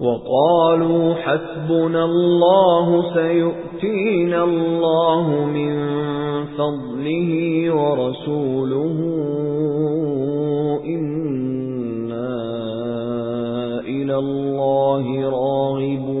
وَقَالُوا حَسْبُنَا اللَّهُ سَيُؤْتِينَا اللَّهُ مِنْ فَضْلِهِ وَرَسُولُهُ إِنَّا إِلَى اللَّهِ رَاغِبُونَ.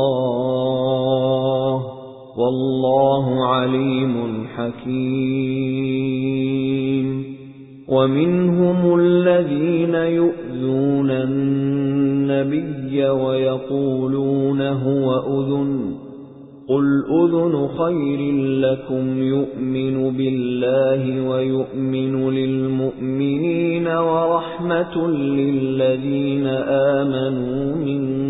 وَاللَّهُ عَلِيمٌ حَكِيمٌ. وَمِنْهُمُ الَّذِينَ يُؤْذُونَ النَّبِيَّ وَيَقُولُونَ هُوَ أُذُنٌ. قُلْ أُذُنُ خَيْرٍ لَكُمْ يُؤْمِنُ بِاللَّهِ وَيُؤْمِنُ لِلْمُؤْمِنِينَ وَرَحْمَةٌ لِلَّذِينَ آمَنُوا مِنكُمْ.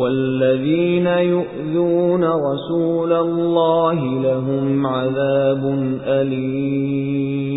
وَالَّذِينَ يُؤْذُونَ رَسُولَ اللَّهِ لَهُمْ عَذَابٌ أَلِيمٌ.